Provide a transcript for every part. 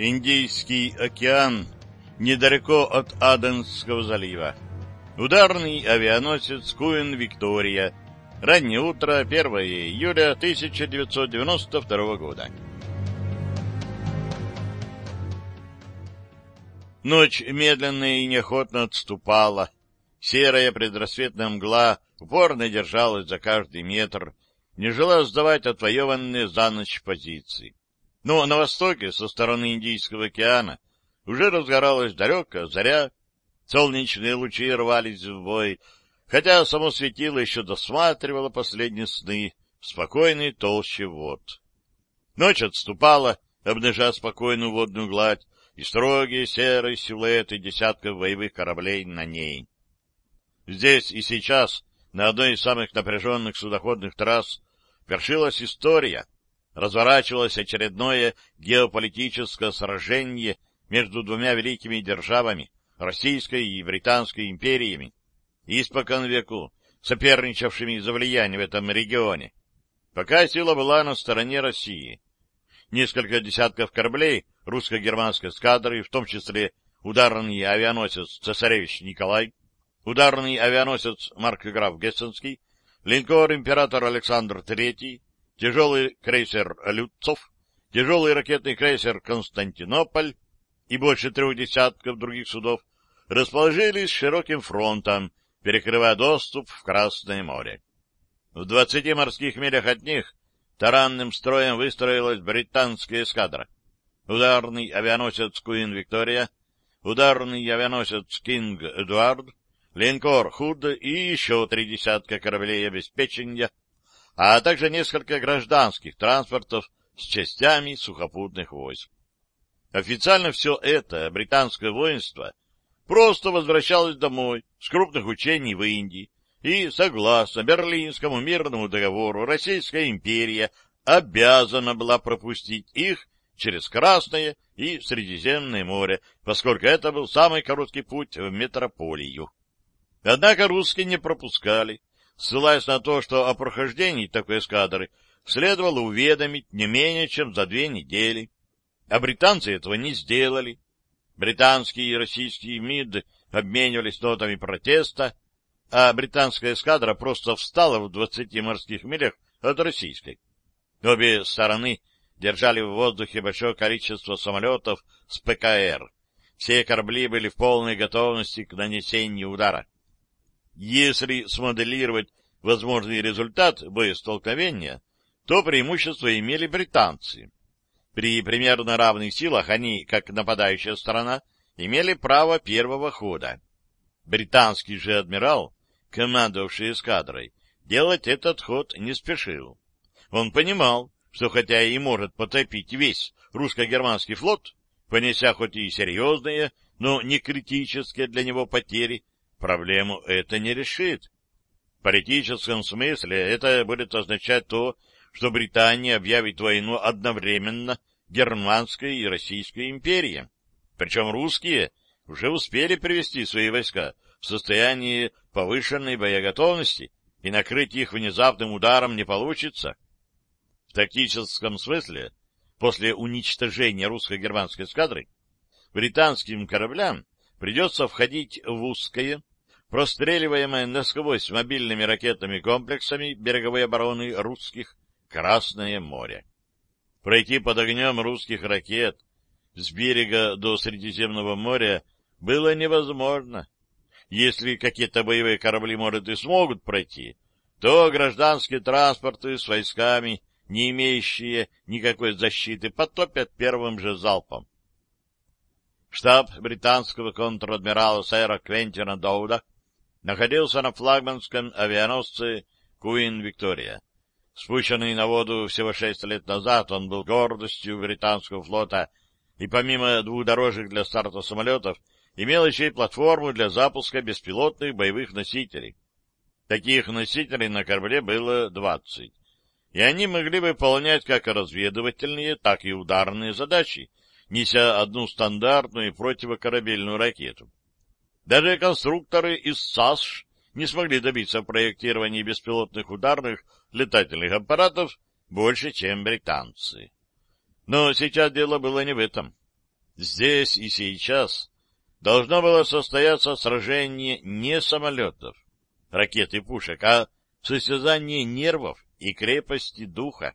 Индийский океан, недалеко от Аденского залива. Ударный авианосец Куин Виктория. Раннее утро, 1 июля 1992 года. Ночь медленно и неохотно отступала. Серая предрассветная мгла упорно держалась за каждый метр, не желая сдавать отвоеванные за ночь позиции. Но на востоке, со стороны Индийского океана, уже разгоралась далекая заря, солнечные лучи рвались в бой, хотя само светило еще досматривало последние сны в спокойной толще вод. Ночь отступала, обнажая спокойную водную гладь и строгие серые силуэты десятков боевых кораблей на ней. Здесь и сейчас, на одной из самых напряженных судоходных трасс, вершилась история — разворачивалось очередное геополитическое сражение между двумя великими державами, Российской и Британской империями, испокон веку соперничавшими за влияние в этом регионе. Пока сила была на стороне России. Несколько десятков кораблей русско-германской эскадры, в том числе ударный авианосец «Цесаревич Николай», ударный авианосец «Маркграф Гессенский», линкор «Император Александр III», тяжелый крейсер «Люцов», тяжелый ракетный крейсер «Константинополь» и больше трех десятков других судов расположились широким фронтом, перекрывая доступ в Красное море. В двадцати морских милях от них таранным строем выстроилась британская эскадра. Ударный авианосец «Куин Виктория», ударный авианосец «Кинг Эдуард», линкор «Худ» и еще три десятка кораблей обеспечения — а также несколько гражданских транспортов с частями сухопутных войск. Официально все это британское воинство просто возвращалось домой с крупных учений в Индии, и, согласно Берлинскому мирному договору, Российская империя обязана была пропустить их через Красное и Средиземное море, поскольку это был самый короткий путь в метрополию. Однако русские не пропускали, ссылаясь на то, что о прохождении такой эскадры следовало уведомить не менее чем за две недели. А британцы этого не сделали. Британские и российские МИД обменивались нотами протеста, а британская эскадра просто встала в двадцати морских милях от российской. Обе стороны держали в воздухе большое количество самолетов с ПКР. Все корабли были в полной готовности к нанесению удара. Если смоделировать возможный результат боестолкновения, то преимущество имели британцы. При примерно равных силах они, как нападающая сторона, имели право первого хода. Британский же адмирал, командовавший эскадрой, делать этот ход не спешил. Он понимал, что хотя и может потопить весь русско-германский флот, понеся хоть и серьезные, но не критические для него потери, проблему это не решит. В политическом смысле это будет означать то, что Британия объявит войну одновременно Германской и Российской империи. Причем русские уже успели привести свои войска в состояние повышенной боеготовности, и накрыть их внезапным ударом не получится. В тактическом смысле, после уничтожения русско-германской эскадры, британским кораблям придется входить в узкое, простреливаемое насквозь мобильными ракетными комплексами береговой обороны русских Красное море. Пройти под огнем русских ракет с берега до Средиземного моря было невозможно. Если какие-то боевые корабли, может, и смогут пройти, то гражданские транспорты с войсками, не имеющие никакой защиты, потопят первым же залпом. Штаб британского контр-адмирала сэра Квентина Доуда находился на флагманском авианосце «Куин Виктория». Спущенный на воду всего шесть лет назад, он был гордостью британского флота и помимо двух дорожек для старта самолетов имел еще и платформу для запуска беспилотных боевых носителей. Таких носителей на корабле было двадцать, и они могли выполнять как разведывательные, так и ударные задачи, неся одну стандартную противокорабельную ракету. Даже конструкторы из САСШ не смогли добиться в проектировании беспилотных ударных летательных аппаратов больше, чем британцы. Но сейчас дело было не в этом. Здесь и сейчас должно было состояться сражение не самолетов, ракет и пушек, а состязание нервов и крепости духа.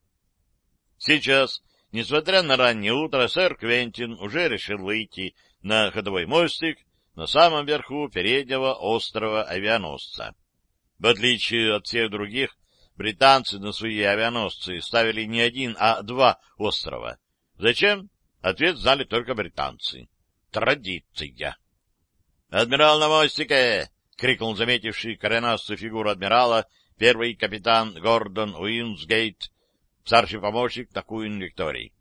Сейчас, несмотря на раннее утро, сэр Квентин уже решил выйти на ходовой мостик на самом верху переднего острова авианосца. В отличие от всех других, британцы на свои авианосцы ставили не один, а два острова. Зачем? Ответ знали только британцы. Традиция. «Адмирал на мостике!» — крикнул заметивший коренастую фигуру адмирала первый капитан Гордон Уинсгейт, старший помощник на Куин Виктории.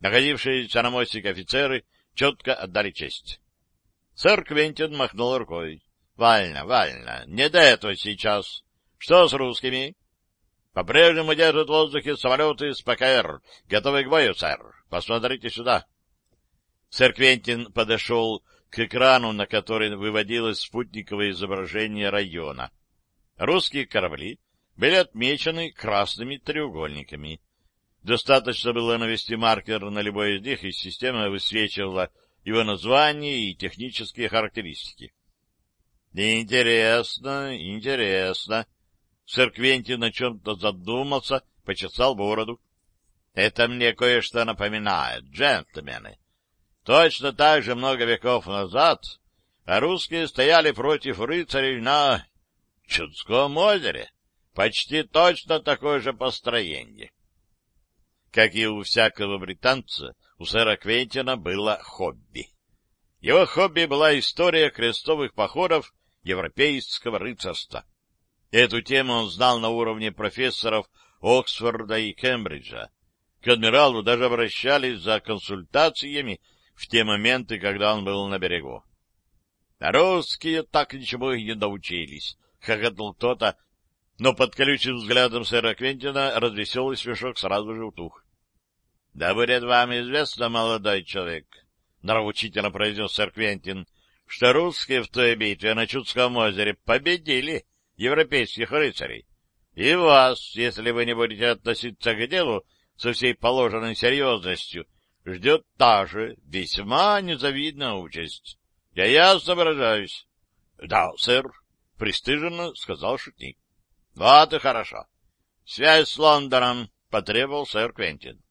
Находившиеся на мостике офицеры четко отдали честь. Сэр Квентин махнул рукой. — Вольно, вольно, не до этого сейчас. Что с русскими? — По-прежнему держат в воздухе самолеты с ПКР. Готовы к бою, сэр. Посмотрите сюда. Сэр Квентин подошел к экрану, на который выводилось спутниковое изображение района. Русские корабли были отмечены красными треугольниками. Достаточно было навести маркер на любой из них, и система высвечивала его название и технические характеристики. Интересно, интересно. Сэр Квентин о чем-то задумался, почесал бороду. Это мне кое-что напоминает, джентльмены. Точно так же много веков назад русские стояли против рыцарей на Чудском озере. Почти точно такое же построение. Как и у всякого британца, у сэра Квентина было хобби. Его хобби была история крестовых походов европейского рыцарства. Эту тему он знал на уровне профессоров Оксфорда и Кембриджа. К адмиралу даже обращались за консультациями в те моменты, когда он был на берегу. А русские так ничего и не научились, — хохотал кто-то, но под колючим взглядом сэра Квентина развеселый смешок сразу же утух. — Да будет вам известно, молодой человек, — нравоучительно произнес сэр Квентин, — что русские в той битве на Чудском озере победили европейских рыцарей. И вас, если вы не будете относиться к делу со всей положенной серьезностью, ждет та же весьма незавидная участь. Я ясно выражаюсь. — Да, сэр, — пристыженно сказал шутник. — Вот и хорошо. Связь с Лондоном, — потребовал сэр Квентин.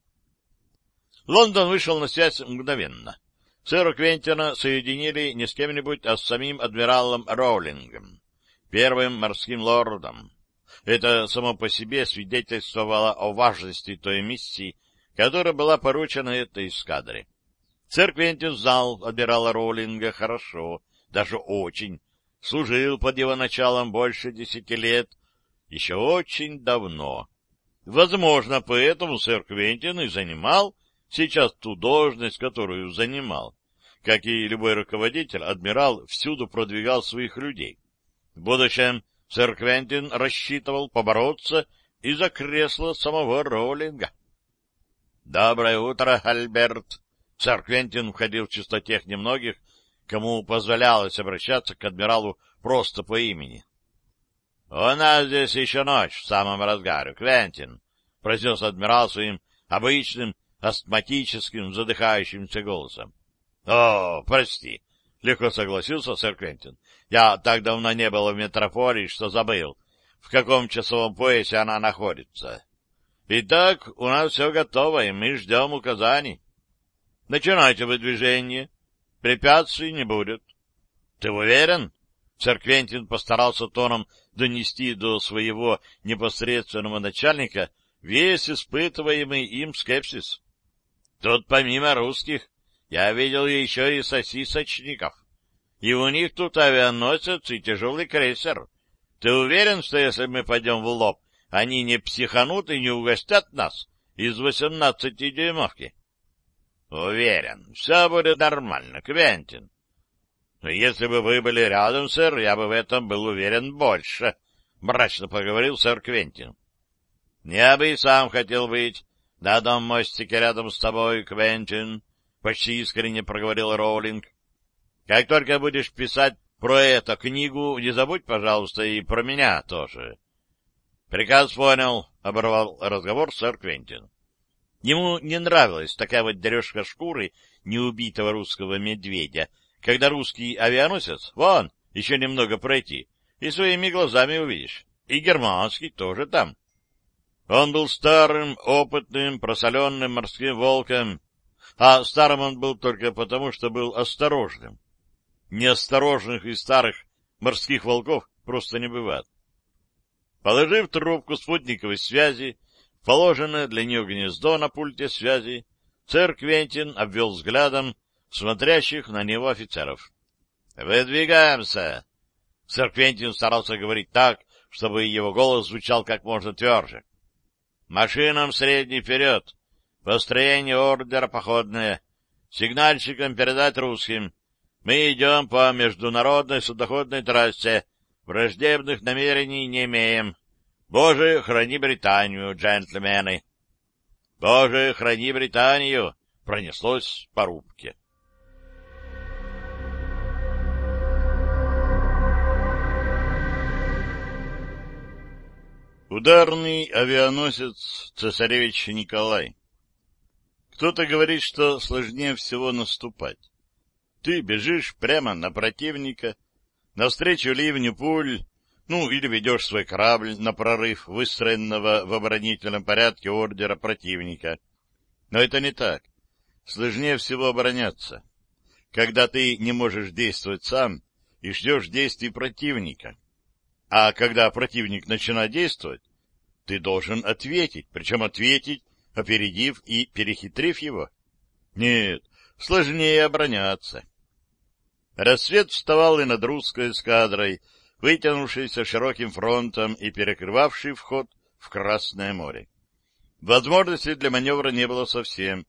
Лондон вышел на связь мгновенно. Сэра Квентина соединили не с кем-нибудь, а с самим адмиралом Роулингом, первым морским лордом. Это само по себе свидетельствовало о важности той миссии, которая была поручена этой эскадре. Сэр Квентин знал адмирала Роулинга хорошо, даже очень, служил под его началом больше десяти лет, еще очень давно. Возможно, поэтому сэр Квентин и занимал сейчас ту должность, которую занимал. Как и любой руководитель, адмирал всюду продвигал своих людей. В будущем сэр Квентин рассчитывал побороться и за кресло самого Роулинга. — Доброе утро, Альберт! Сэр Квентин входил в чистотех немногих, кому позволялось обращаться к адмиралу просто по имени. — У нас здесь еще ночь в самом разгаре, Квентин, — произнес адмирал своим обычным астматическим задыхающимся голосом. — О, прости, — легко согласился сэр Квентин. — Я так давно не был в метрополии, что забыл, в каком часовом поясе она находится. Итак, у нас все готово, и мы ждем указаний. Начинайте выдвижение. Препятствий не будет. Ты уверен? Сэр Квентин постарался тоном донести до своего непосредственного начальника весь испытываемый им скепсис. Тут помимо русских я видел еще и сосисочников. И у них тут авианосец и тяжелый крейсер. Ты уверен, что если мы пойдем в лоб, они не психанут и не угостят нас из восемнадцатидюймовки? Уверен, все будет нормально, Квентин. Но если бы вы были рядом, сэр, я бы в этом был уверен больше, — мрачно поговорил сэр Квентин. Я бы и сам хотел быть на одном мостике рядом с тобой, Квентин, — почти искренне проговорил Роулинг. Как только будешь писать про эту книгу, не забудь, пожалуйста, и про меня тоже. — Приказ понял, — оборвал разговор сэр Квентин. — Ему не нравилась такая вот дережка шкуры неубитого русского медведя, когда русский авианосец, вон, еще немного пройти, и своими глазами увидишь. И германский тоже там. Он был старым, опытным, просоленным морским волком, а старым он был только потому, что был осторожным. Неосторожных и старых морских волков просто не бывает. Положив трубку спутниковой связи, положенное для нее гнездо на пульте связи, царь Квентин обвел взглядом смотрящих на него офицеров. — Выдвигаемся! Сэр Квентин старался говорить так, чтобы его голос звучал как можно тверже. — Машинам средний вперед! Построение ордера походное. Сигнальщикам передать русским. Мы идем по международной судоходной трассе. Враждебных намерений не имеем. Боже, храни Британию, джентльмены! Боже, храни Британию! Пронеслось по рубке. Ударный авианосец «Цесаревич Николай» Кто-то говорит, что сложнее всего наступать. Ты бежишь прямо на противника, навстречу ливню пуль, ну, или ведешь свой корабль на прорыв выстроенного в оборонительном порядке ордера противника. Но это не так. Сложнее всего обороняться, когда ты не можешь действовать сам и ждешь действий противника. А когда противник начинает действовать, ты должен ответить, причем ответить опередив и перехитрив его? Нет, сложнее обороняться. Рассвет вставал и над русской эскадрой, вытянувшейся широким фронтом и перекрывавший вход в Красное море. Возможности для маневра не было совсем.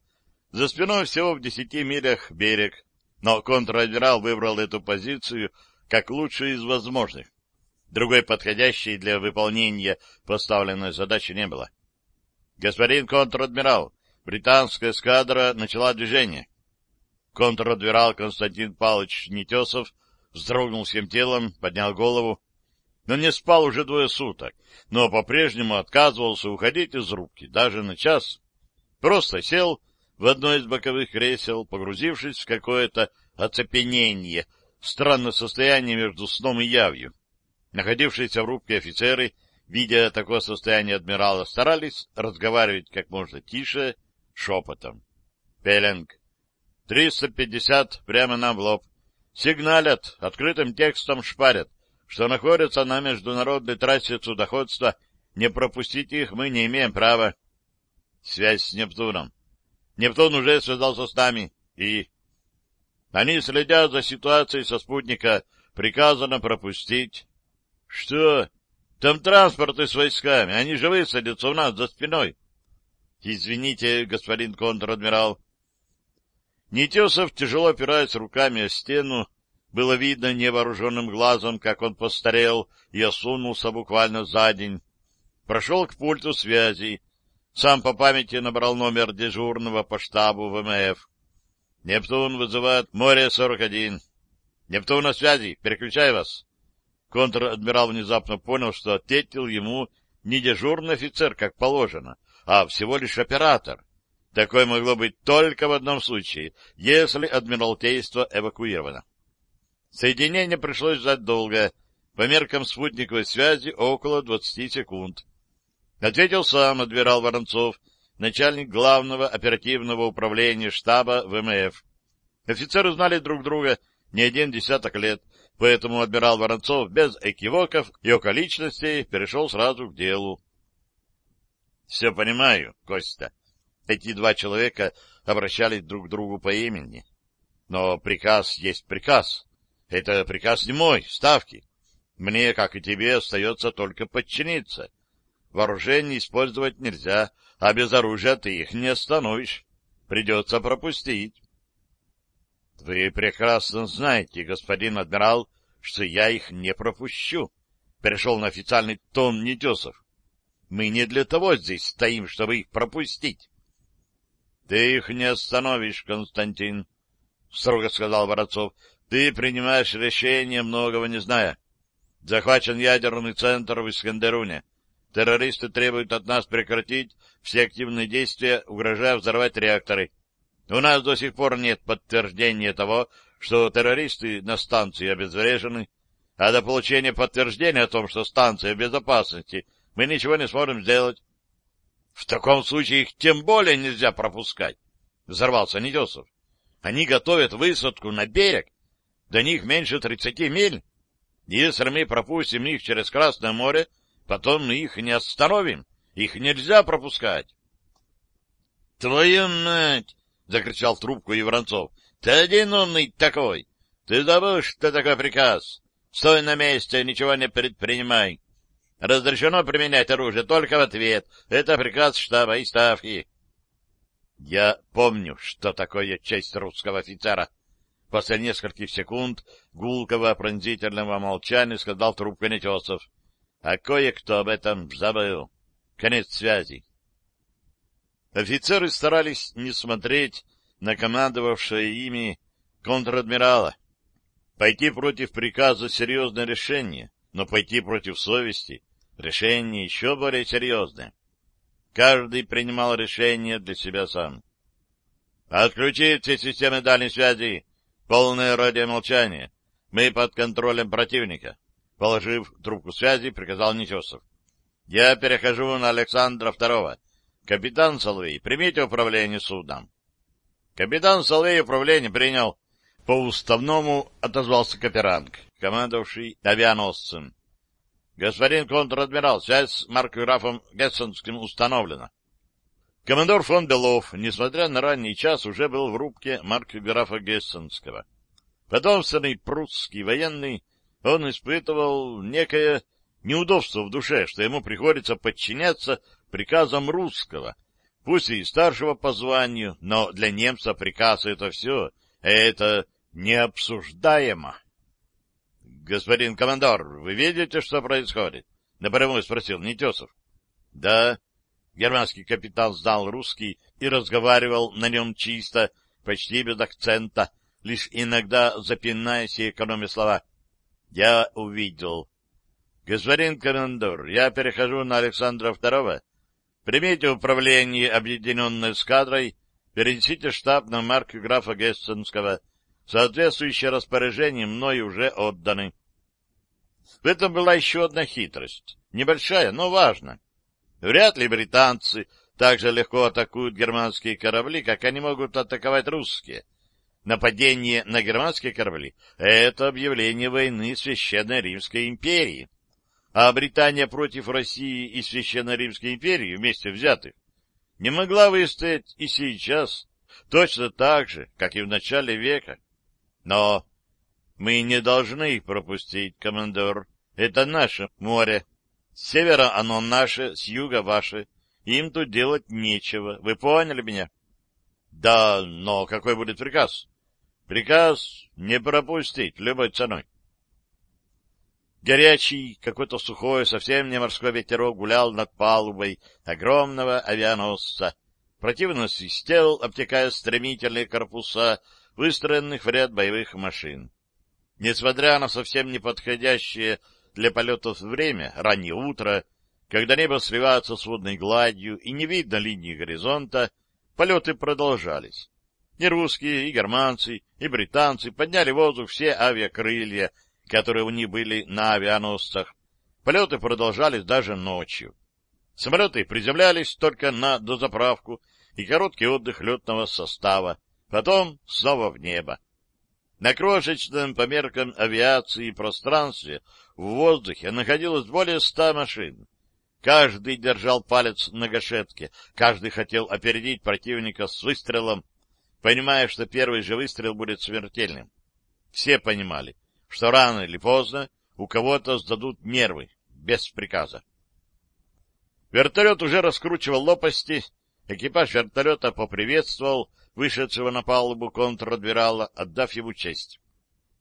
За спиной всего в десяти милях берег, но контр-адмирал выбрал эту позицию как лучшую из возможных. Другой подходящей для выполнения поставленной задачи не было. Господин контр-адмирал, британская эскадра начала движение. Контр-адмирал Константин Павлович Нетесов вздрогнул всем телом, поднял голову. Он не спал уже двое суток, но по-прежнему отказывался уходить из рубки, даже на час. Просто сел в одно из боковых кресел, погрузившись в какое-то оцепенение, странное состояние между сном и явью. Находившиеся в рубке офицеры видя такое состояние адмирала, старались разговаривать как можно тише, шепотом. Пеленг. Триста пятьдесят прямо нам в лоб. Сигналят, открытым текстом шпарят, что находятся на международной трассе судоходства. Не пропустить их мы не имеем права. Связь с Нептуном. Нептун уже связался с нами. И... Они следят за ситуацией со спутника. Приказано пропустить. Что? Там транспорты с войсками, они же высадятся у нас за спиной. Извините, господин контр-адмирал. Нетесов, тяжело опираясь руками о стену, было видно невооруженным глазом, как он постарел и осунулся буквально за день. Прошел к пульту связи, сам по памяти набрал номер дежурного по штабу ВМФ. «Нептун вызывает море-41. Нептун на связи, переключай вас». Контр-адмирал внезапно понял, что ответил ему не дежурный офицер, как положено, а всего лишь оператор. Такое могло быть только в одном случае, если адмиралтейство эвакуировано. Соединение пришлось ждать долго, по меркам спутниковой связи около 20 секунд. Ответил сам адмирал Воронцов, начальник главного оперативного управления штаба ВМФ. Офицеры знали друг друга не один десяток лет, Поэтому адмирал Воронцов без экивоков и околичностей перешел сразу к делу. — Все понимаю, Костя. Эти два человека обращались друг к другу по имени. Но приказ есть приказ. Это приказ не мой, ставки. Мне, как и тебе, остается только подчиниться. Вооружение использовать нельзя, а без оружия ты их не остановишь. Придется пропустить. — Вы прекрасно знаете, господин адмирал, что я их не пропущу. Перешел на официальный тон Нетесов. Мы не для того здесь стоим, чтобы их пропустить. — Ты их не остановишь, Константин, — строго сказал Воронцов. — Ты принимаешь решение, многого не зная. Захвачен ядерный центр в Искандеруне. Террористы требуют от нас прекратить все активные действия, угрожая взорвать реакторы. У нас до сих пор нет подтверждения того, что террористы на станции обезврежены, а до получения подтверждения о том, что станция в безопасности, мы ничего не сможем сделать. В таком случае их тем более нельзя пропускать. Взорвался Нетесов. Они готовят высадку на берег. До них меньше тридцати миль. Если мы пропустим их через Красное море, потом мы их не остановим. Их нельзя пропускать. — Твою мать! — закричал в трубку Евронцов. — Ты один умный такой! Ты забыл, что такое приказ? Стой на месте, ничего не предпринимай. Разрешено применять оружие только в ответ. Это приказ штаба и ставки. Я помню, что такое честь русского офицера. После нескольких секунд гулкого пронзительного молчания сказал трубка Нетесов. А кое-кто об этом забыл. Конец связи. Офицеры старались не смотреть на командовавшее ими контр-адмирала. Пойти против приказа — серьезное решение, но пойти против совести — решение еще более серьезное. Каждый принимал решение для себя сам. «Отключить все системы дальней связи! Полное радиомолчание! Мы под контролем противника!» Положив трубку связи, приказал Нечесов. «Я перехожу на Александра Второго. Капитан Соловей, примите управление судном». Капитан Соловей управление принял. По уставному отозвался Каперанг, командовавший авианосцем. Господин контр-адмирал, связь с маркграфом Гессенским установлена. Командор фон Белов, несмотря на ранний час, уже был в рубке маркграфа Гессенского. Потомственный прусский военный, он испытывал некое неудобство в душе, что ему приходится подчиняться приказам русского, пусть и старшего по званию, но для немца приказ — это все, это необсуждаемо. — Господин командор, вы видите, что происходит? — напрямую спросил Нетесов. — Да. Германский капитан знал русский и разговаривал на нем чисто, почти без акцента, лишь иногда запинаясь и экономя слова. — Я увидел. — Господин командор, я перехожу на Александра Второго. Примите управление объединенной эскадрой, перенесите штаб на марк графа Гессенского — Соответствующие распоряжения мной уже отданы. В этом была еще одна хитрость. Небольшая, но важная. Вряд ли британцы так же легко атакуют германские корабли, как они могут атаковать русские. Нападение на германские корабли — это объявление войны Священной Римской империи. А Британия против России и Священной Римской империи вместе взятых не могла выстоять и сейчас, точно так же, как и в начале века. Но мы не должны их пропустить, командор. Это наше море. С севера оно наше, с юга ваше. Им тут делать нечего. Вы поняли меня? Да, но какой будет приказ? Приказ не пропустить любой ценой. Горячий, какой-то сухой, совсем не морской ветерок гулял над палубой огромного авианосца. Противно свистел, обтекая стремительные корпуса, выстроенных в ряд боевых машин. Несмотря на совсем неподходящее для полетов время, раннее утро, когда небо сливается с водной гладью и не видно линии горизонта, полеты продолжались. И русские, и германцы, и британцы подняли в воздух все авиакрылья, которые у них были на авианосцах. Полеты продолжались даже ночью. Самолеты приземлялись только на дозаправку и короткий отдых летного состава, потом снова в небо. На крошечном по меркам авиации пространстве в воздухе находилось более ста машин. Каждый держал палец на гашетке, каждый хотел опередить противника с выстрелом, понимая, что первый же выстрел будет смертельным. Все понимали, что рано или поздно у кого-то сдадут нервы, без приказа. Вертолет уже раскручивал лопасти, экипаж вертолета поприветствовал вышедшего на палубу контр-адмирала, отдав ему честь.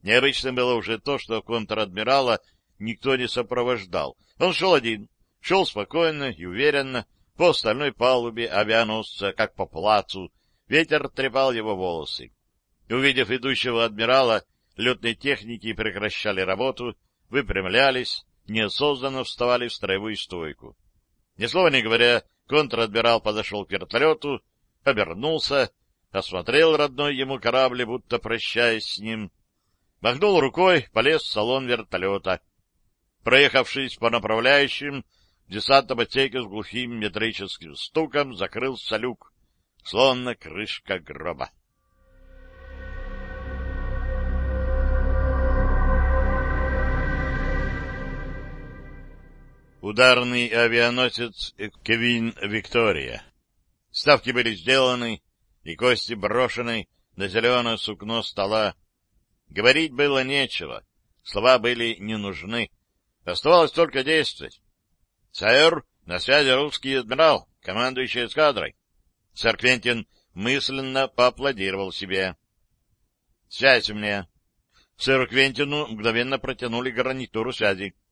Необычно было уже то, что контр-адмирала никто не сопровождал. Он шел один, шел спокойно и уверенно по остальной палубе авианосца, как по плацу. Ветер трепал его волосы. Увидев идущего адмирала, летные техники прекращали работу, выпрямлялись, неосознанно вставали в строевую стойку. Ни слова не говоря, контр-адмирал подошел к вертолету, обернулся, осмотрел родной ему корабль, будто прощаясь с ним, махнул рукой, полез в салон вертолета. Проехавшись по направляющим, в отсеке с глухим метрическим стуком закрылся люк, словно крышка гроба. Ударный авианосец Кевин Виктория. Ставки были сделаны, и кости брошены на зеленое сукно стола. Говорить было нечего, слова были не нужны. Оставалось только действовать. — Сэр, на связи русский адмирал, командующий эскадрой. Сэр Квентин мысленно поаплодировал себе. — Связь у меня. Сэру Квентину мгновенно протянули гарнитуру связи. —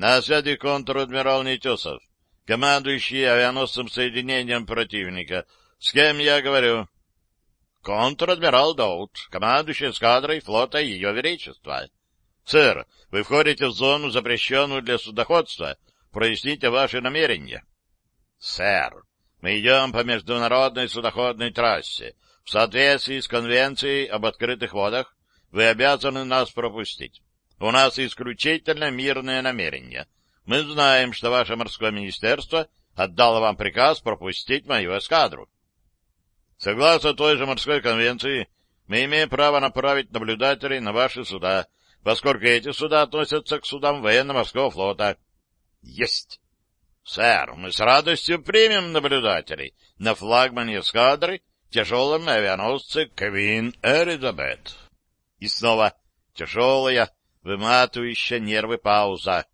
На связи контр-адмирал Нетесов, командующий авианосцем соединением противника. С кем я говорю? — Контр-адмирал Доут, командующий эскадрой флота Ее Величества. — Сэр, вы входите в зону, запрещенную для судоходства. Проясните ваши намерения. — Сэр, мы идем по международной судоходной трассе. В соответствии с конвенцией об открытых водах вы обязаны нас пропустить. У нас исключительно мирное намерение. Мы знаем, что ваше морское министерство отдало вам приказ пропустить мою эскадру. Согласно той же морской конвенции, мы имеем право направить наблюдателей на ваши суда, поскольку эти суда относятся к судам военно-морского флота. Есть! Сэр, мы с радостью примем наблюдателей на флагмане эскадры тяжелом авианосце Квин Элизабет. И снова тяжелая, выматывающая нервы пауза.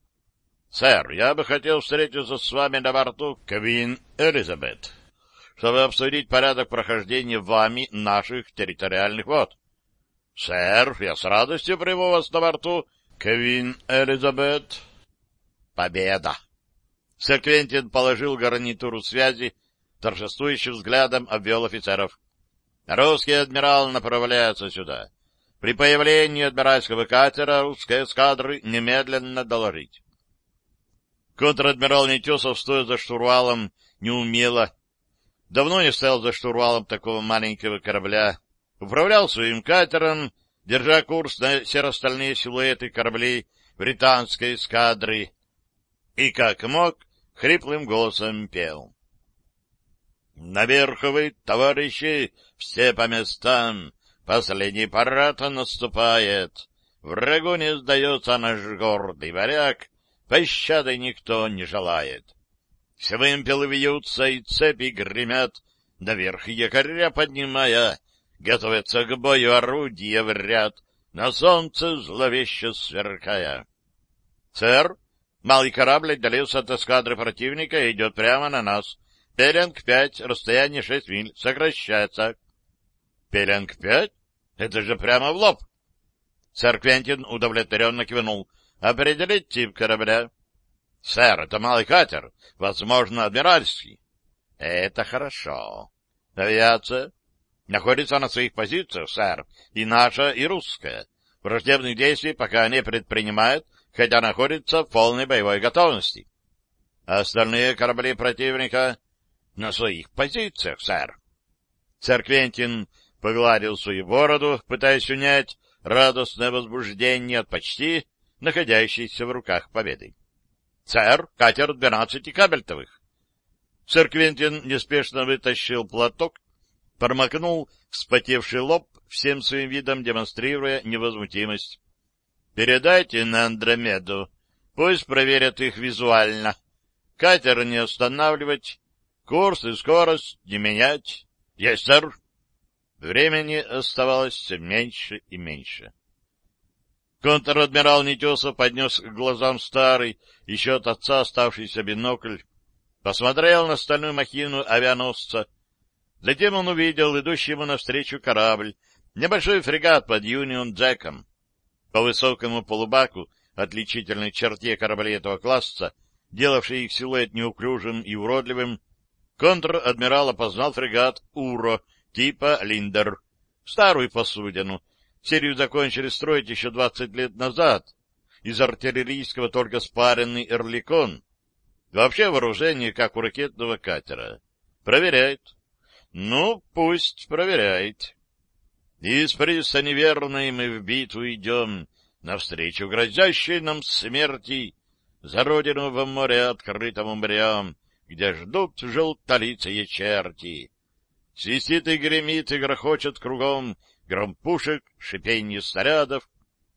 Сэр, я бы хотел встретиться с вами на борту Квин Элизабет, чтобы обсудить порядок прохождения вами наших территориальных вод. Сэр, я с радостью приму вас на борту Квин Элизабет. Победа! Сэр Квентин положил гарнитуру связи, торжествующим взглядом обвел офицеров. Русский адмирал направляется сюда. При появлении адмиральского катера русской эскадры немедленно доложить. Контр-адмирал Нетесов, стоя за штурвалом, неумело. Давно не стоял за штурвалом такого маленького корабля. Управлял своим катером, держа курс на серо-стальные силуэты кораблей британской эскадры. И, как мог, хриплым голосом пел. «Наверх вы, товарищи, все по местам, последний парад наступает, врагу не сдается наш гордый варяг, пощады никто не желает. Все вымпелы вьются и цепи гремят, наверх якоря поднимая, готовятся к бою орудия в ряд, на солнце зловеще сверкая. — Сэр, Малый корабль отдалился от эскадры противника и идет прямо на нас. Пеленг-5, расстояние 6 миль, сокращается. Пеленг-5? Это же прямо в лоб. Сэр Квентин удовлетворенно кивнул. Определить тип корабля. Сэр, это малый катер, возможно, адмиральский. Это хорошо. Авиация находится на своих позициях, сэр, и наша, и русская. Враждебных действий пока не предпринимает, хотя находится в полной боевой готовности. Остальные корабли противника на своих позициях, сэр. Сэр Квентин погладил свою бороду, пытаясь унять радостное возбуждение от почти находящейся в руках победы. — Сэр, катер двенадцати кабельтовых. Сэр Квентин неспешно вытащил платок, промокнул вспотевший лоб, всем своим видом демонстрируя невозмутимость. Передайте на Андромеду. Пусть проверят их визуально. Катер не останавливать. Курс и скорость не менять. Есть, сэр. Времени оставалось все меньше и меньше. Контр-адмирал Нетесов поднес к глазам старый, еще от отца оставшийся бинокль, посмотрел на стальную махину авианосца. Затем он увидел идущий ему навстречу корабль, небольшой фрегат под Юнион Джеком. По высокому полубаку, отличительной черте кораблей этого класса, делавшей их силуэт неуклюжим и уродливым, контр-адмирал опознал фрегат «Уро» типа «Линдер», старую посудину. Серию закончили строить еще двадцать лет назад. Из артиллерийского только спаренный «Эрликон». Вообще вооружение, как у ракетного катера. Проверяет. Ну, пусть проверяет. Из пристани верной мы в битву идем, навстречу грозящей нам смерти, за родину в море открытому мрем, где ждут желтолицые черти. Свистит и гремит, и грохочет кругом гром пушек, шипенье снарядов,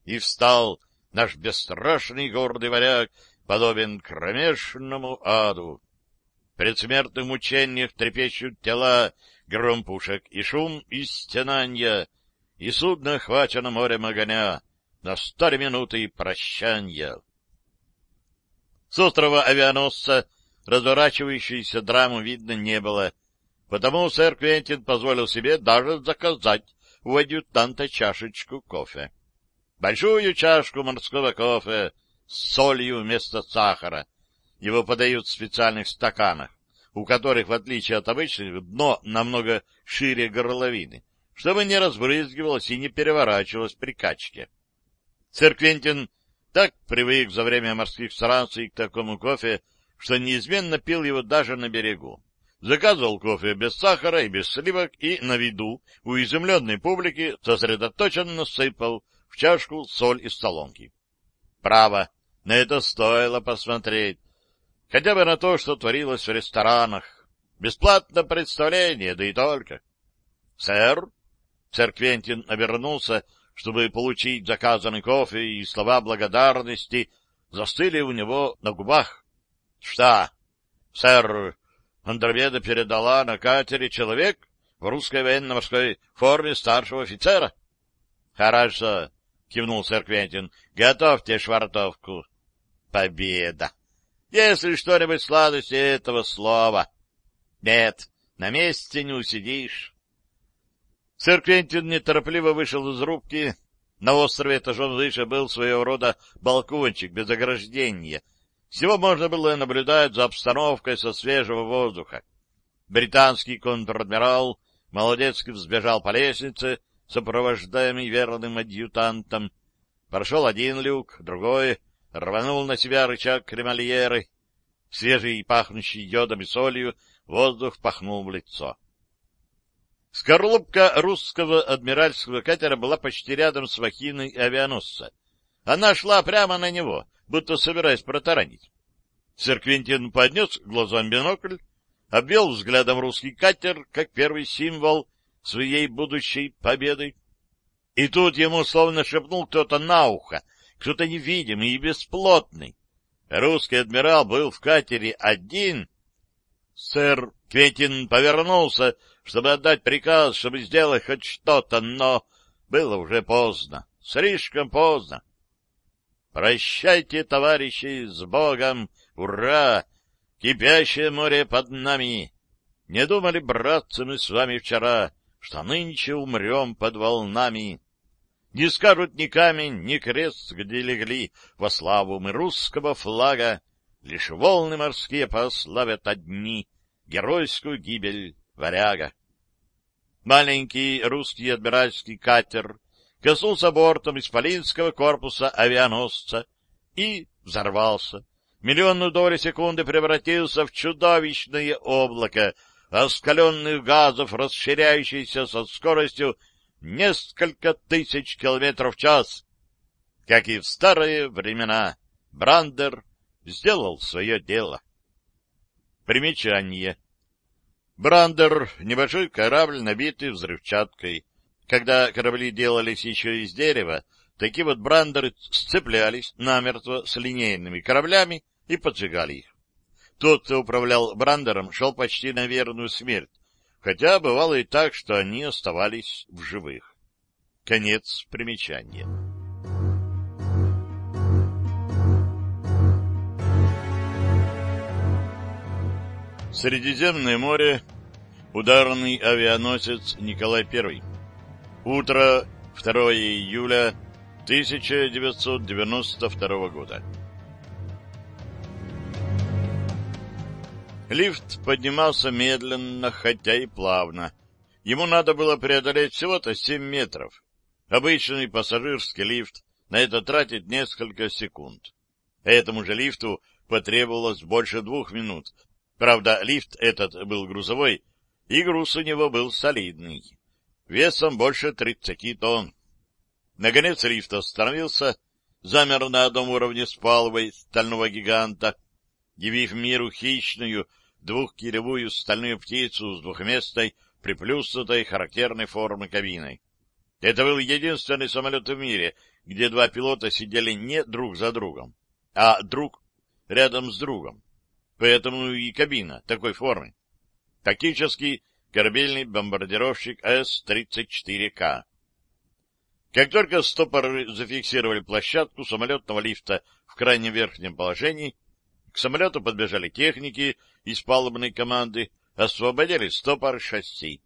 и встал наш бесстрашный гордый варяг, подобен кромешному аду. В предсмертных мучениях трепещут тела, гром пушек и шум и стенанья, и судно охвачено морем огня, на старые минуты прощанья. С острова авианосца разворачивающейся драму видно не было, потому сэр Квентин позволил себе даже заказать у адъютанта чашечку кофе. Большую чашку морского кофе с солью вместо сахара. Его подают в специальных стаканах, у которых, в отличие от обычных, дно намного шире горловины, чтобы не разбрызгивалось и не переворачивалось при качке. Сэр Квентин так привык за время морских странствий к такому кофе, что неизменно пил его даже на берегу. Заказывал кофе без сахара и без сливок и на виду у изумленной публики сосредоточенно сыпал в чашку соль из солонки. Право, на это стоило посмотреть. Хотя бы на то, что творилось в ресторанах. Бесплатно представление, да и только. — Сэр? Сэр Квентин обернулся, чтобы получить заказанный кофе, и слова благодарности застыли у него на губах. — Что? — Сэр, Андромеда передала на катере человек в русской военно-морской форме старшего офицера. — Хорошо, — кивнул сэр Квентин. — Готовьте швартовку. Победа! Если что-нибудь сладости этого слова. Нет, на месте не усидишь. Сэр Квентин неторопливо вышел из рубки. На острове этажом выше был своего рода балкончик без ограждения — всего можно было наблюдать за обстановкой со свежего воздуха. Британский контр-адмирал молодецки взбежал по лестнице, сопровождаемый верным адъютантом. Прошел один люк, другой, рванул на себя рычаг кремальеры. Свежий, пахнущий йодом и солью, воздух пахнул в лицо. Скорлупка русского адмиральского катера была почти рядом с махиной авианосца. Она шла прямо на него, будто собираясь протаранить. Сэр Квинтин поднес глазам бинокль, обвел взглядом русский катер как первый символ своей будущей победы. И тут ему словно шепнул кто-то на ухо, кто-то невидимый и бесплотный. Русский адмирал был в катере один. Сэр Квентин повернулся, чтобы отдать приказ, чтобы сделать хоть что-то, но было уже поздно, слишком поздно. Прощайте, товарищи, с Богом! Ура! Кипящее море под нами! Не думали, братцы, мы с вами вчера, что нынче умрем под волнами? Не скажут ни камень, ни крест, где легли во славу мы русского флага, лишь волны морские прославят одни геройскую гибель варяга. Маленький русский адмиральский катер коснулся бортом исполинского корпуса авианосца и взорвался. Миллионную долю секунды превратился в чудовищное облако оскаленных газов, расширяющееся со скоростью несколько тысяч километров в час. Как и в старые времена, Брандер сделал свое дело. Примечание. Брандер — небольшой корабль, набитый взрывчаткой. Когда корабли делались еще из дерева, такие вот брандеры сцеплялись намертво с линейными кораблями и поджигали их. Тот, кто управлял брандером, шел почти на верную смерть, хотя бывало и так, что они оставались в живых. Конец примечания. Средиземное море, ударный авианосец Николай I. Утро 2 июля 1992 года. Лифт поднимался медленно, хотя и плавно. Ему надо было преодолеть всего-то 7 метров. Обычный пассажирский лифт на это тратит несколько секунд. Этому же лифту потребовалось больше двух минут. Правда, лифт этот был грузовой, и груз у него был солидный, весом больше 30 тонн. Наконец лифт остановился, замер на одном уровне с палубой стального гиганта, явив миру хищную двухкилевую стальную птицу с двухместной приплюснутой характерной формы кабиной. Это был единственный самолет в мире, где два пилота сидели не друг за другом, а друг рядом с другом. Поэтому и кабина такой формы. Тактический корабельный бомбардировщик С-34К. Как только стопоры зафиксировали площадку самолетного лифта в крайнем верхнем положении, к самолету подбежали техники из палубной команды, освободили стопор шасси.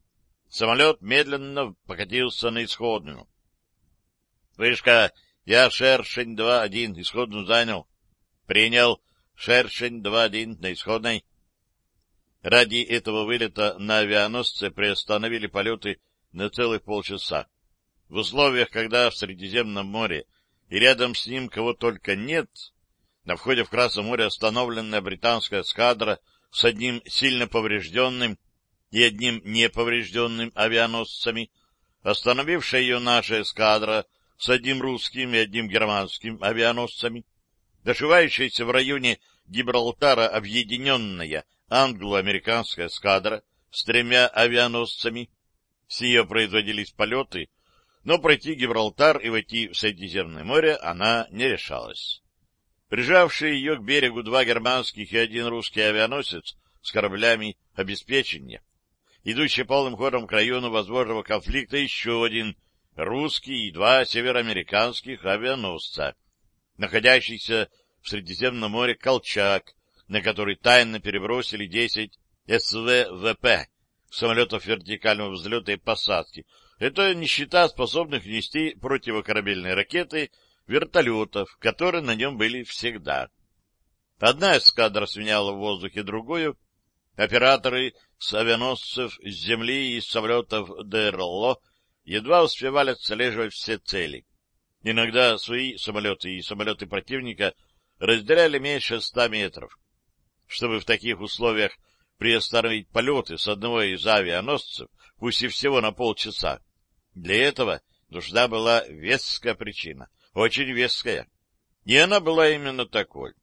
Самолет медленно покатился на исходную. — Вышка, я Шершень-2-1, исходную занял. — Принял. Шершень-2-1 на исходной. Ради этого вылета на авианосце приостановили полеты на целых полчаса. В условиях, когда в Средиземном море и рядом с ним кого только нет, на входе в Красное море остановленная британская эскадра с одним сильно поврежденным и одним неповрежденным авианосцами, остановившая ее наша эскадра с одним русским и одним германским авианосцами, дошивающаяся в районе Гибралтара объединенная англо-американская эскадра с тремя авианосцами. С нее производились полеты но пройти Гибралтар и войти в Средиземное море она не решалась. Прижавшие ее к берегу два германских и один русский авианосец с кораблями обеспечения, идущий полным ходом к району возможного конфликта еще один русский и два североамериканских авианосца, находящийся в Средиземном море Колчак, на который тайно перебросили 10 СВВП, самолетов вертикального взлета и посадки, это не считая способных нести противокорабельные ракеты вертолетов, которые на нем были всегда. Одна эскадра сменяла в воздухе другую. Операторы с авианосцев с земли и с самолетов ДРЛО едва успевали отслеживать все цели. Иногда свои самолеты и самолеты противника разделяли меньше ста метров. Чтобы в таких условиях приостановить полеты с одного из авианосцев, пусть и всего на полчаса, для этого нужна была веская причина, очень веская. И она была именно такой.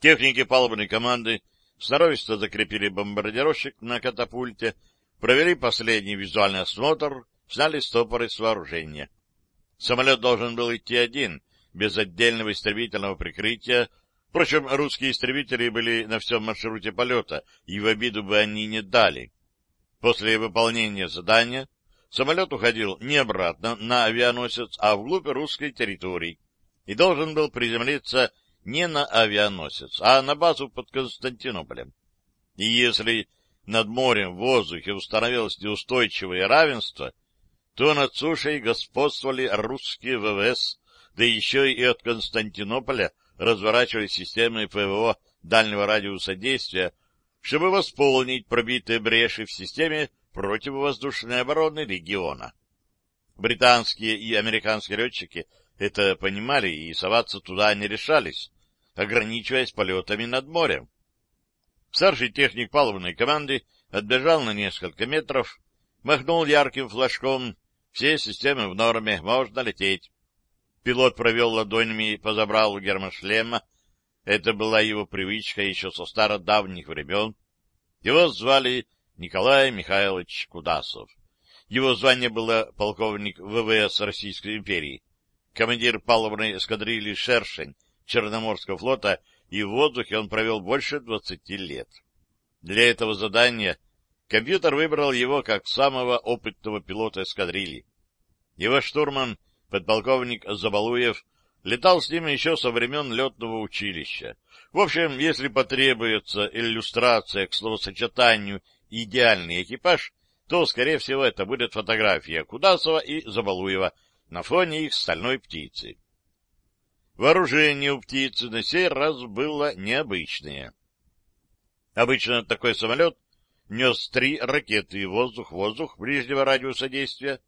Техники палубной команды сноровисто закрепили бомбардировщик на катапульте, провели последний визуальный осмотр, сняли стопоры с вооружения. Самолет должен был идти один, без отдельного истребительного прикрытия. Впрочем, русские истребители были на всем маршруте полета, и в обиду бы они не дали. После выполнения задания Самолет уходил не обратно на авианосец, а вглубь русской территории и должен был приземлиться не на авианосец, а на базу под Константинополем. И если над морем в воздухе установилось неустойчивое равенство, то над сушей господствовали русские ВВС, да еще и от Константинополя разворачивали системы ПВО дальнего радиуса действия, чтобы восполнить пробитые бреши в системе противовоздушной обороны региона. Британские и американские летчики это понимали и соваться туда не решались, ограничиваясь полетами над морем. Старший техник палубной команды отбежал на несколько метров, махнул ярким флажком, все системы в норме, можно лететь. Пилот провел ладонями по забралу гермошлема, это была его привычка еще со стародавних времен. Его звали Николай Михайлович Кудасов. Его звание было полковник ВВС Российской империи, командир палубной эскадрильи «Шершень» Черноморского флота, и в воздухе он провел больше двадцати лет. Для этого задания компьютер выбрал его как самого опытного пилота эскадрильи. Его штурман, подполковник Забалуев, летал с ним еще со времен летного училища. В общем, если потребуется иллюстрация к словосочетанию идеальный экипаж, то, скорее всего, это будет фотография Кудасова и Забалуева на фоне их стальной птицы. Вооружение у птицы на сей раз было необычное. Обычно такой самолет нес три ракеты воздух-воздух ближнего радиуса действия,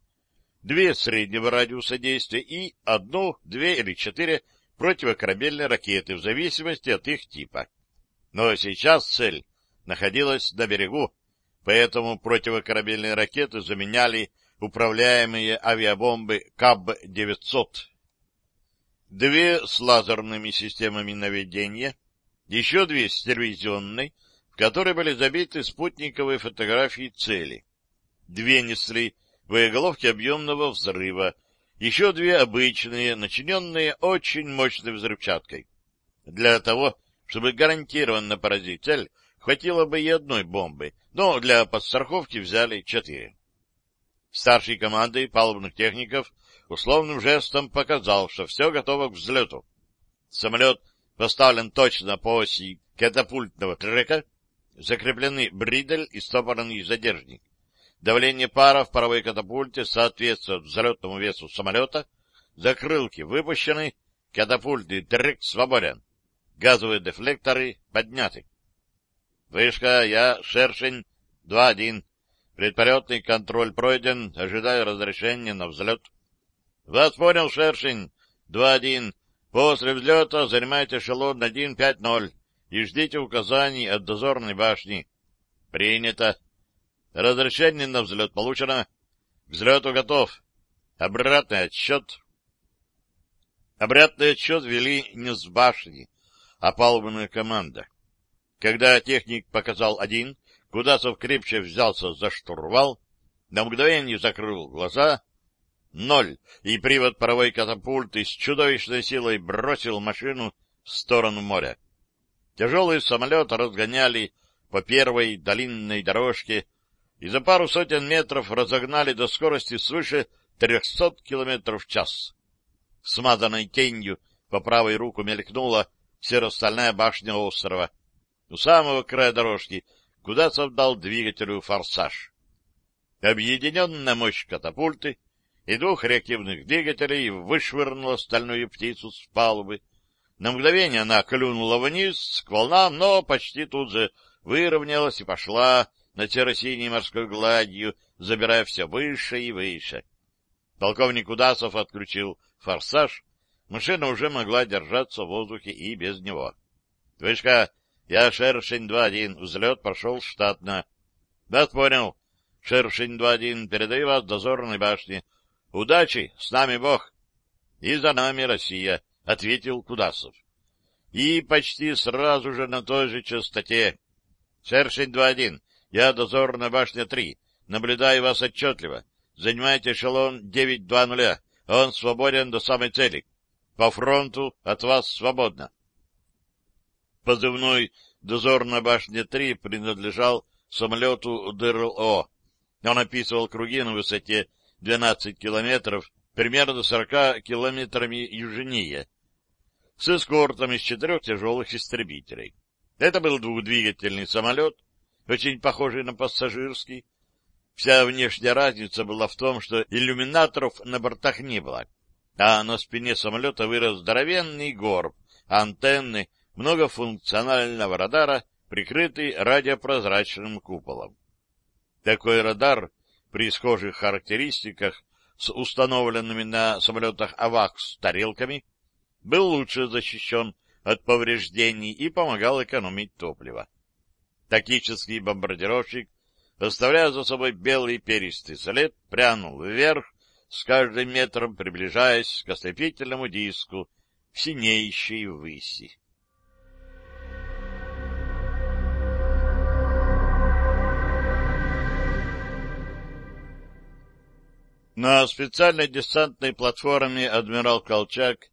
две среднего радиуса действия и одну, две или четыре противокорабельной ракеты в зависимости от их типа. Но сейчас цель находилась на берегу, поэтому противокорабельные ракеты заменяли управляемые авиабомбы КАБ-900. Две с лазерными системами наведения, еще две с телевизионной, в которой были забиты спутниковые фотографии цели. Две несли боеголовки объемного взрыва, еще две обычные, начиненные очень мощной взрывчаткой. Для того, чтобы гарантированно поразить цель, хватило бы и одной бомбы, но для подстраховки взяли четыре. Старший командой палубных техников условным жестом показал, что все готово к взлету. Самолет поставлен точно по оси катапультного трека, закреплены бридель и стопорный задержник. Давление пара в паровой катапульте соответствует взлетному весу самолета, закрылки выпущены, катапультный трек свободен, газовые дефлекторы подняты. Вышка, я, шершень, 2-1. Предполетный контроль пройден, ожидаю разрешения на взлет. Вас понял, шершень, 2-1. После взлета занимайте эшелон 1-5-0 и ждите указаний от дозорной башни. Принято. Разрешение на взлет получено. Взлету готов. Обратный отсчет. Обратный отсчет вели не с башни, а палубная команда. Когда техник показал один, Кудасов крепче взялся за штурвал, на мгновение закрыл глаза. Ноль, и привод паровой катапульты с чудовищной силой бросил машину в сторону моря. Тяжелый самолет разгоняли по первой долинной дорожке и за пару сотен метров разогнали до скорости свыше трехсот километров в час. Смазанной тенью по правой руку мелькнула серо-стальная башня острова — у самого края дорожки, куда совдал двигателю форсаж. Объединенная мощь катапульты и двух реактивных двигателей вышвырнула стальную птицу с палубы. На мгновение она клюнула вниз к волнам, но почти тут же выровнялась и пошла над серо-синей морской гладью, забирая все выше и выше. Полковник Удасов отключил форсаж, машина уже могла держаться в воздухе и без него. — Вышка, я Шершень-2-1. Взлет прошел штатно. Да, понял. Шершень-2-1. Передаю вас дозорной башне. Удачи, с нами Бог. И за нами Россия, — ответил Кудасов. И почти сразу же на той же частоте. Шершень-2-1. Я дозорная башня 3. Наблюдаю вас отчетливо. Занимайте эшелон 9-2-0. Он свободен до самой цели. По фронту от вас свободно. Позывной «Дозорная башня-3» принадлежал самолету ДРО. Он описывал круги на высоте 12 километров, примерно 40 километрами южнее, с эскортом из четырех тяжелых истребителей. Это был двухдвигательный самолет, очень похожий на пассажирский. Вся внешняя разница была в том, что иллюминаторов на бортах не было, а на спине самолета вырос здоровенный горб, антенны — многофункционального радара, прикрытый радиопрозрачным куполом. Такой радар при схожих характеристиках с установленными на самолетах АВАКС тарелками был лучше защищен от повреждений и помогал экономить топливо. Тактический бомбардировщик, оставляя за собой белый перистый след, прянул вверх, с каждым метром приближаясь к ослепительному диску в синеющей выси. На специальной десантной платформе «Адмирал Колчак»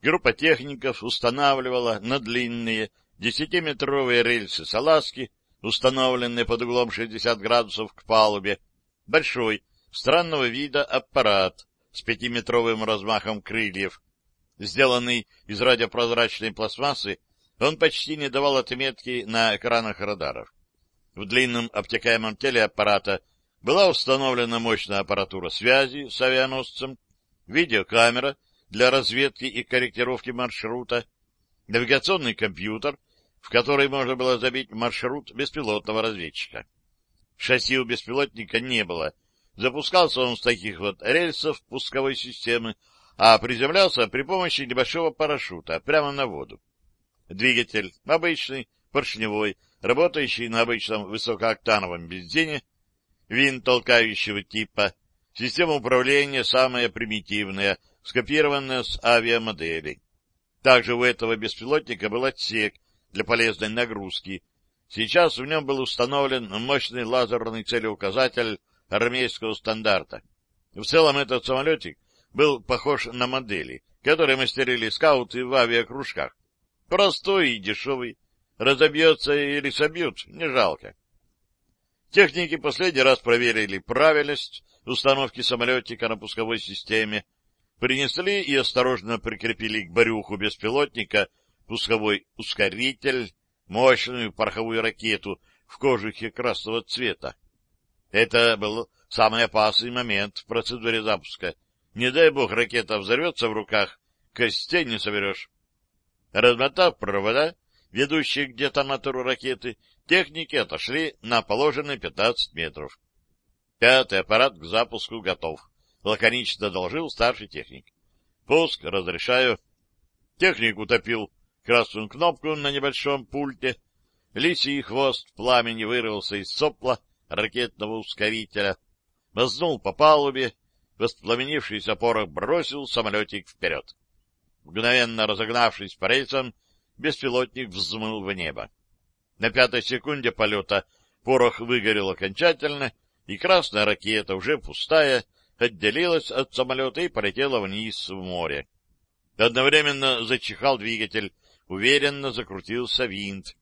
группа техников устанавливала на длинные десятиметровые рельсы салазки, установленные под углом 60 градусов к палубе, большой, странного вида аппарат с пятиметровым размахом крыльев. Сделанный из радиопрозрачной пластмассы, он почти не давал отметки на экранах радаров. В длинном обтекаемом теле аппарата была установлена мощная аппаратура связи с авианосцем, видеокамера для разведки и корректировки маршрута, навигационный компьютер, в который можно было забить маршрут беспилотного разведчика. Шасси у беспилотника не было. Запускался он с таких вот рельсов пусковой системы, а приземлялся при помощи небольшого парашюта прямо на воду. Двигатель обычный, поршневой, работающий на обычном высокооктановом бензине, винт толкающего типа, система управления самая примитивная, скопированная с авиамоделей. Также у этого беспилотника был отсек для полезной нагрузки. Сейчас в нем был установлен мощный лазерный целеуказатель армейского стандарта. В целом этот самолетик был похож на модели, которые мастерили скауты в авиакружках. Простой и дешевый. Разобьется или собьют, не жалко. Техники последний раз проверили правильность установки самолетика на пусковой системе, принесли и осторожно прикрепили к барюху беспилотника пусковой ускоритель, мощную пороховую ракету в кожухе красного цвета. Это был самый опасный момент в процедуре запуска. Не дай бог ракета взорвется в руках, костей не соберешь. Размотав провода, ведущие к детонатору ракеты, техники отошли на положенные 15 метров. Пятый аппарат к запуску готов. — лаконично доложил старший техник. — Пуск разрешаю. Техник утопил красную кнопку на небольшом пульте. Лисий хвост пламени вырвался из сопла ракетного ускорителя, мазнул по палубе, воспламенившийся порох бросил самолетик вперед. Мгновенно разогнавшись по рейсам, беспилотник взмыл в небо. На пятой секунде полета порох выгорел окончательно, и красная ракета, уже пустая, отделилась от самолета и полетела вниз в море. Одновременно зачихал двигатель, уверенно закрутился винт.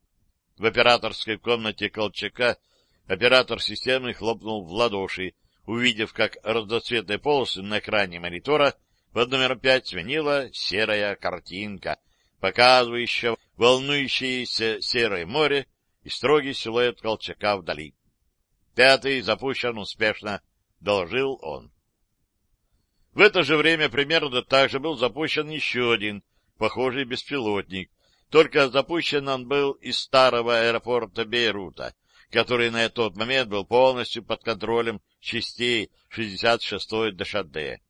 В операторской комнате Колчака оператор системы хлопнул в ладоши, увидев, как разноцветные полосы на экране монитора под номером пять сменила серая картинка, показывающая волнующееся серое море и строгий силуэт Колчака вдали. Пятый запущен успешно, — доложил он. В это же время примерно так же был запущен еще один похожий беспилотник, только запущен он был из старого аэропорта Бейрута, который на тот момент был полностью под контролем частей 66-й ДШД.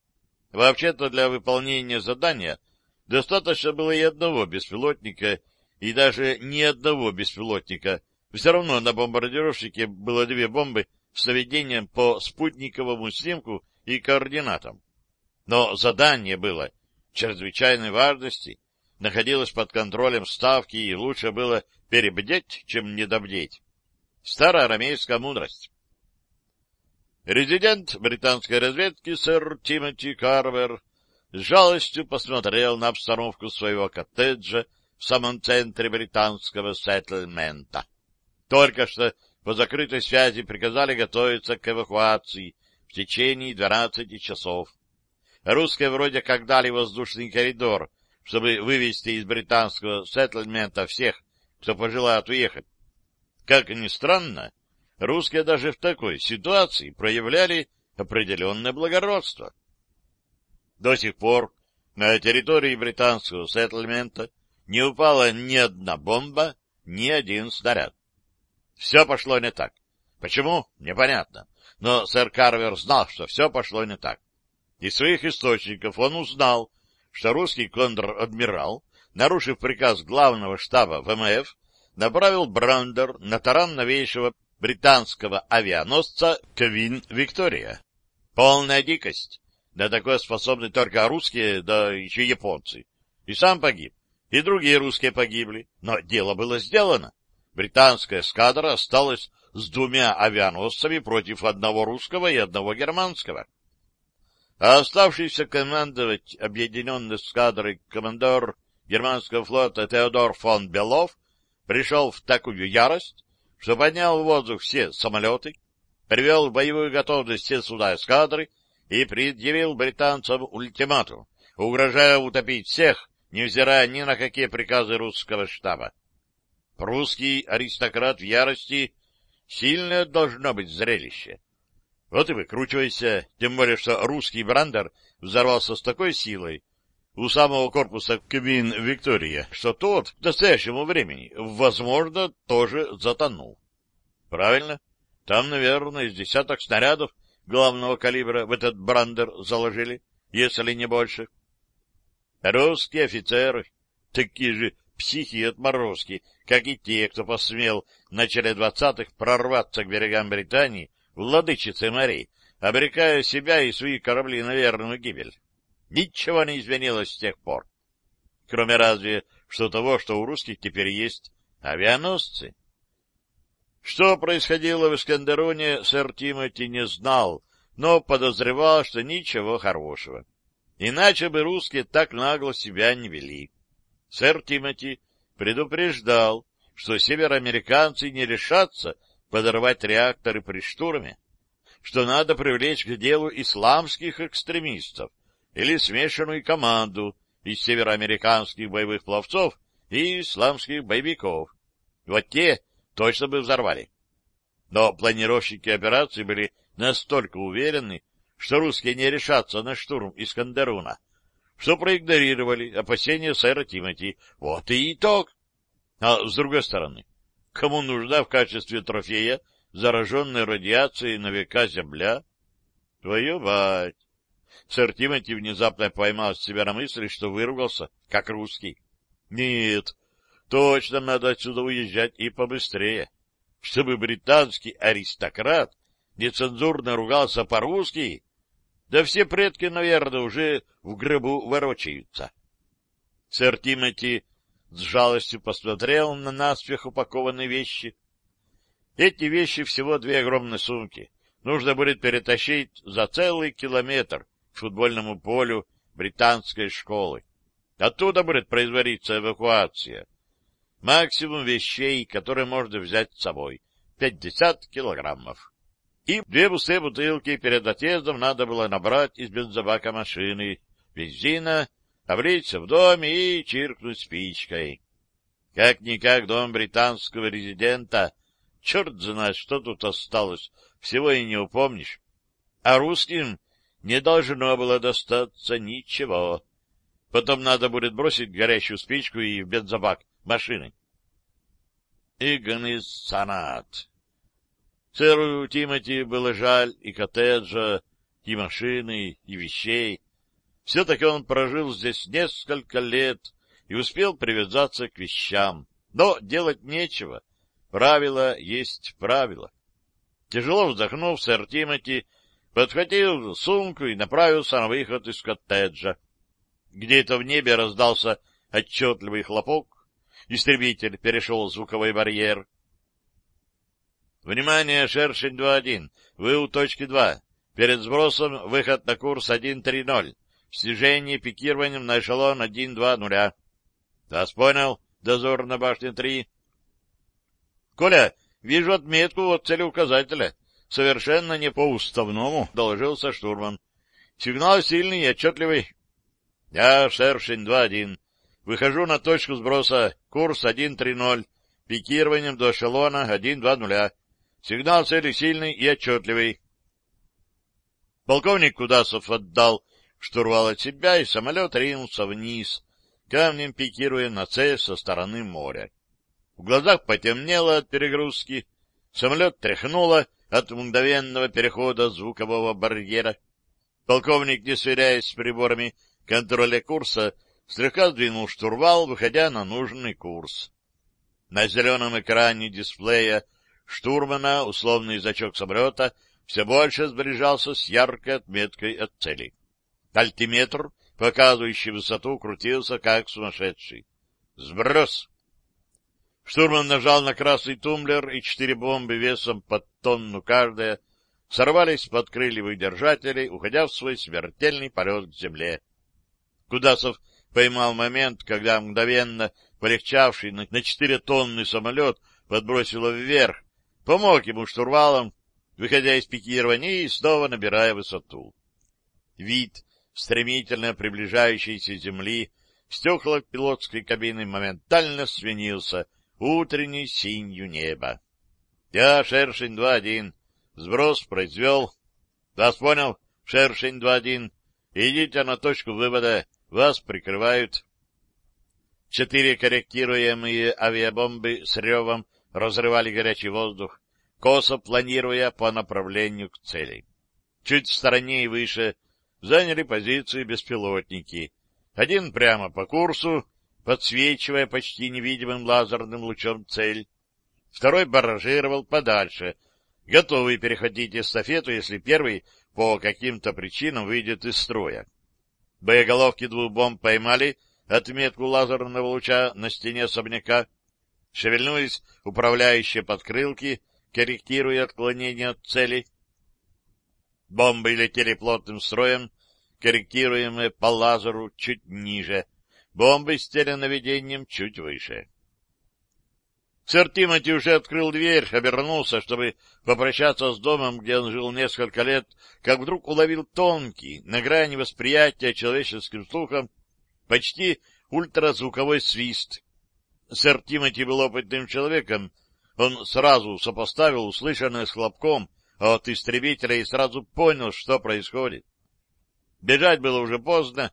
Вообще-то для выполнения задания достаточно было и одного беспилотника, и даже ни одного беспилотника. Все равно на бомбардировщике было две бомбы с наведением по спутниковому снимку и координатам. Но задание было чрезвычайной важности, находилось под контролем ставки, и лучше было перебдеть, чем недобдеть. Старая арамейская мудрость. Резидент британской разведки сэр Тимоти Карвер с жалостью посмотрел на обстановку своего коттеджа в самом центре британского сеттельмента. Только что по закрытой связи приказали готовиться к эвакуации в течение 12 часов. Русские вроде как дали воздушный коридор, чтобы вывести из британского сеттлмента всех, кто пожелает уехать. Как ни странно, русские даже в такой ситуации проявляли определенное благородство. До сих пор на территории британского сеттлмента не упала ни одна бомба, ни один снаряд. Все пошло не так. Почему? Непонятно. Но сэр Карвер знал, что все пошло не так. Из своих источников он узнал, что русский контр-адмирал, нарушив приказ главного штаба ВМФ, направил Брандер на таран новейшего британского авианосца «Квин Виктория». Полная дикость. Да такое способны только русские, да еще японцы. И сам погиб, и другие русские погибли. Но дело было сделано. Британская эскадра осталась с двумя авианосцами против одного русского и одного германского а оставшийся командовать объединенной эскадрой командор германского флота Теодор фон Белов пришел в такую ярость, что поднял в воздух все самолеты, привел в боевую готовность все суда эскадры и предъявил британцам ультиматум, угрожая утопить всех, невзирая ни на какие приказы русского штаба. Прусский аристократ в ярости — сильное должно быть зрелище. Вот и выкручивайся, тем более, что русский брандер взорвался с такой силой у самого корпуса кабин Виктория, что тот к настоящему времени, возможно, тоже затонул. Правильно? Там, наверное, из десяток снарядов главного калибра в этот брандер заложили, если не больше. Русские офицеры, такие же психи и отморозки, как и те, кто посмел в начале двадцатых прорваться к берегам Британии, владычицы морей, обрекая себя и свои корабли на верную гибель. Ничего не изменилось с тех пор. Кроме разве что того, что у русских теперь есть авианосцы. Что происходило в Искандеруне, сэр Тимоти не знал, но подозревал, что ничего хорошего. Иначе бы русские так нагло себя не вели. Сэр Тимоти предупреждал, что североамериканцы не решатся подорвать реакторы при штурме, что надо привлечь к делу исламских экстремистов или смешанную команду из североамериканских боевых пловцов и исламских боевиков. Вот те точно бы взорвали. Но планировщики операции были настолько уверены, что русские не решатся на штурм Искандеруна, что проигнорировали опасения сэра Тимати. Вот и итог. А с другой стороны, кому нужна в качестве трофея зараженная радиацией на века земля? Твою мать! Сэр Тимати внезапно поймал себя на мысли, что выругался, как русский. Нет, точно надо отсюда уезжать и побыстрее, чтобы британский аристократ нецензурно ругался по-русски да все предки, наверное, уже в гробу ворочаются. Сэр Тимоти с жалостью посмотрел на наспех упакованные вещи. Эти вещи всего две огромные сумки. Нужно будет перетащить за целый километр к футбольному полю британской школы. Оттуда будет производиться эвакуация. Максимум вещей, которые можно взять с собой — пятьдесят килограммов. И две пустые бутылки перед отъездом надо было набрать из бензобака машины, бензина, облиться в доме и чиркнуть спичкой. Как-никак дом британского резидента, черт знает, что тут осталось, всего и не упомнишь. А русским не должно было достаться ничего. Потом надо будет бросить горящую спичку и в бензобак машины. Игнис Санат Сэру Тимати было жаль и коттеджа, и машины, и вещей. Все-таки он прожил здесь несколько лет и успел привязаться к вещам. Но делать нечего. Правило есть правило. Тяжело вздохнув, сэр Тимати подхватил сумку и направился на выход из коттеджа. Где-то в небе раздался отчетливый хлопок. Истребитель перешел звуковой барьер. Внимание, Шершень 2-1. Вы у точки 2. Перед сбросом выход на курс 1-3-0. Снижение пикированием на эшелон 1-2-0. Вас понял, дозор на башне 3. Коля, вижу отметку от целеуказателя. Совершенно не по-уставному, доложился штурман. Сигнал сильный и отчетливый. Я, Шершень 2-1. Выхожу на точку сброса. Курс 1-3-0. Пикированием до эшелона 1-2-0. Сигнал цели сильный и отчетливый. Полковник Кудасов отдал штурвал от себя, и самолет ринулся вниз, камнем пикируя на цель со стороны моря. В глазах потемнело от перегрузки, самолет тряхнуло от мгновенного перехода звукового барьера. Полковник, не сверяясь с приборами контроля курса, слегка сдвинул штурвал, выходя на нужный курс. На зеленом экране дисплея штурмана условный язычок самолета все больше сближался с яркой отметкой от цели. Альтиметр, показывающий высоту, крутился как сумасшедший. Сброс! Штурман нажал на красный тумблер, и четыре бомбы весом под тонну каждая сорвались под крыльевых держателей, уходя в свой смертельный полет к земле. Кудасов поймал момент, когда мгновенно полегчавший на четыре тонны самолет подбросило вверх, помог ему штурвалом, выходя из пикирования и снова набирая высоту. Вид стремительно приближающейся земли в стеклах пилотской кабины моментально сменился утренней синью неба. Я, Шершень 2-1, сброс произвел. Вас понял, Шершень 2-1. Идите на точку вывода, вас прикрывают. Четыре корректируемые авиабомбы с ревом разрывали горячий воздух, косо планируя по направлению к цели. Чуть в стороне и выше заняли позиции беспилотники. Один прямо по курсу, подсвечивая почти невидимым лазерным лучом цель. Второй баражировал подальше, готовый перехватить эстафету, если первый по каким-то причинам выйдет из строя. Боеголовки двух бомб поймали отметку лазерного луча на стене особняка, шевельнулись управляющие подкрылки, корректируя отклонение от цели. Бомбы летели плотным строем, корректируемые по лазеру чуть ниже, бомбы с теленаведением чуть выше. Сэр Тимоти уже открыл дверь, обернулся, чтобы попрощаться с домом, где он жил несколько лет, как вдруг уловил тонкий, на грани восприятия человеческим слухом, почти ультразвуковой свист. Сэр Тимоти был опытным человеком, он сразу сопоставил услышанное с хлопком от истребителя и сразу понял, что происходит. Бежать было уже поздно,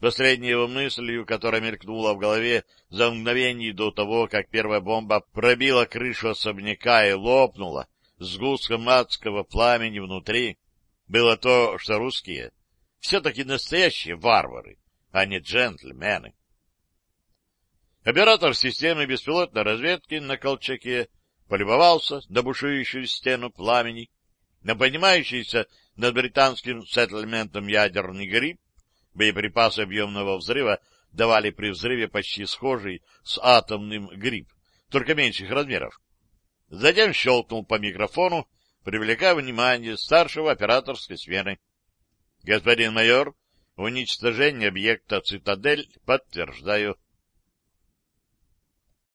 Последней его мыслью, которая мелькнула в голове за мгновение до того, как первая бомба пробила крышу особняка и лопнула с густком адского пламени внутри, было то, что русские все-таки настоящие варвары, а не джентльмены. Оператор системы беспилотной разведки на Колчаке полюбовался на бушующую стену пламени, на поднимающийся над британским сеттельментом ядерный гриб, Боеприпасы объемного взрыва давали при взрыве почти схожий с атомным гриб, только меньших размеров. Затем щелкнул по микрофону, привлекая внимание старшего операторской смены. — Господин майор, уничтожение объекта «Цитадель» подтверждаю.